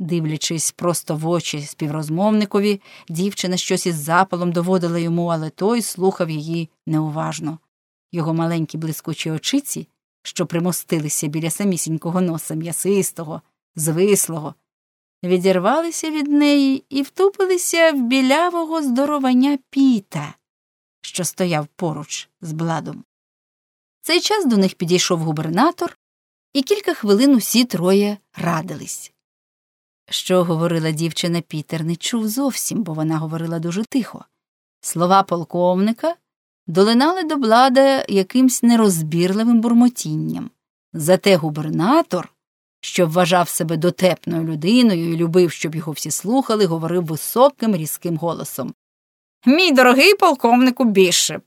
Дивлячись просто в очі співрозмовникові, дівчина щось із запалом доводила йому, але той слухав її неуважно. Його маленькі блискучі очиці, що примостилися біля самісінького носа м'ясистого, звислого, відірвалися від неї і втупилися в білявого здоровання піта, що стояв поруч з бладом. Цей час до них підійшов губернатор, і кілька хвилин усі троє радились. Що говорила дівчина Пітер, не чув зовсім, бо вона говорила дуже тихо. Слова полковника долинали до блада якимсь нерозбірливим бурмотінням. Зате губернатор, що вважав себе дотепною людиною і любив, щоб його всі слухали, говорив високим різким голосом. Мій дорогий полковнику Бішеп,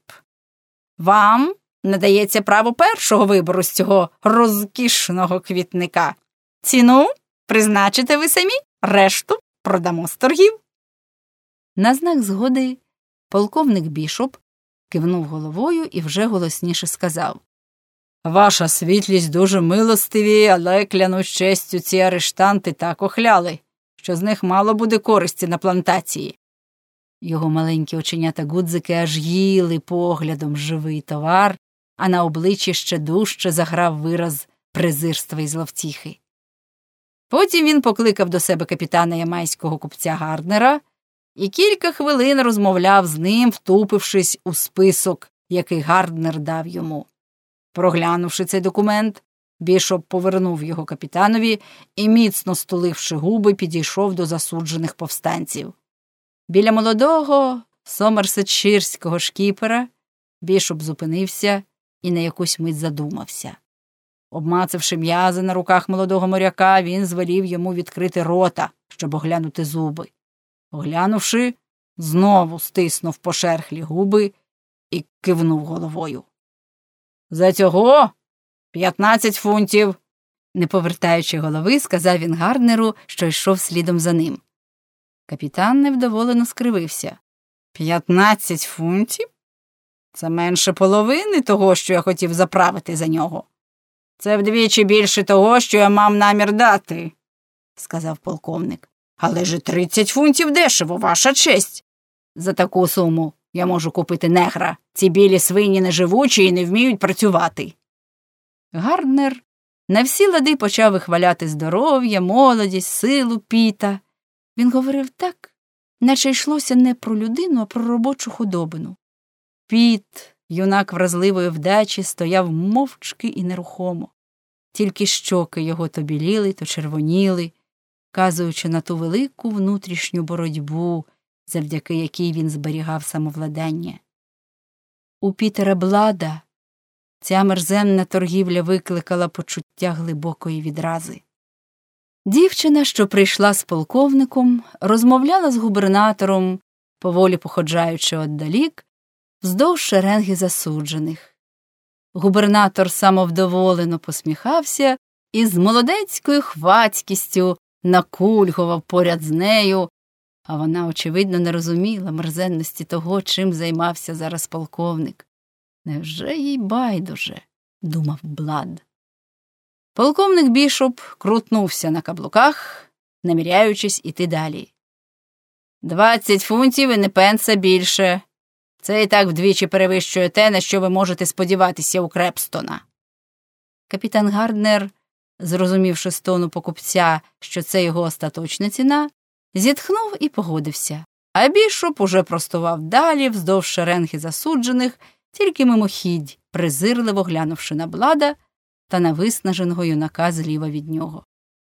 вам надається право першого вибору з цього розкішного квітника. Ціну призначите ви самі, решту продамо з торгів. На знак згоди полковник Бішоп кивнув головою і вже голосніше сказав Ваша світлість дуже милостиві, але клянусь честю ці арештанти так охляли, що з них мало буде користі на плантації. Його маленькі оченята гудзики аж їли поглядом живий товар, а на обличчі ще дужче заграв вираз презирства і зловтіхи. Потім він покликав до себе капітана ямайського купця Гарднера і кілька хвилин розмовляв з ним, втупившись у список, який Гарднер дав йому. Проглянувши цей документ, бішоп повернув його капітанові і, міцно стуливши губи, підійшов до засуджених повстанців. Біля молодого сомерсетширського шкіпера бішоп зупинився і на якусь мить задумався. Обмацавши м'язи на руках молодого моряка, він звелів йому відкрити рота, щоб оглянути зуби. Оглянувши, знову стиснув пошерхлі губи і кивнув головою. За цього п'ятнадцять фунтів, не повертаючи голови, сказав він Гарднеру, що йшов слідом за ним. Капітан невдоволено скривився. П'ятнадцять фунтів? Це менше половини того, що я хотів заправити за нього. Це вдвічі більше того, що я мав намір дати, сказав полковник. Але ж тридцять фунтів дешево, ваша честь. За таку суму я можу купити негра. Ці білі свині неживучі і не вміють працювати. Гарднер на всі лади почав вихваляти здоров'я, молодість, силу піта. Він говорив так, наче йшлося не про людину, а про робочу худобину. Піт, юнак вразливої вдачі, стояв мовчки і нерухомо. Тільки щоки його то біліли, то червоніли, вказуючи на ту велику внутрішню боротьбу, завдяки якій він зберігав самовладання. У Пітера Блада ця мерзенна торгівля викликала почуття глибокої відрази. Дівчина, що прийшла з полковником, розмовляла з губернатором, поволі походжаючи отдалік, вздовж шеренги засуджених. Губернатор самовдоволено посміхався і з молодецькою хвацькістю накульгував поряд з нею, а вона, очевидно, не розуміла мерзенності того, чим займався зараз полковник. Невже їй байдуже? думав Блад. Полковник Бішоп крутнувся на каблуках, наміряючись іти далі. Двадцять фунтів і ні пенса більше. Це і так вдвічі перевищує те, на що ви можете сподіватися у Крепстона. Капітан Гарднер, зрозумівши з тону покупця, що це його остаточна ціна, зітхнув і погодився, а Бішоп уже простував далі вздовж шеренги засуджених, тільки мимохідь, презирливо глянувши на блада та на виснаженого юнака зліва від нього.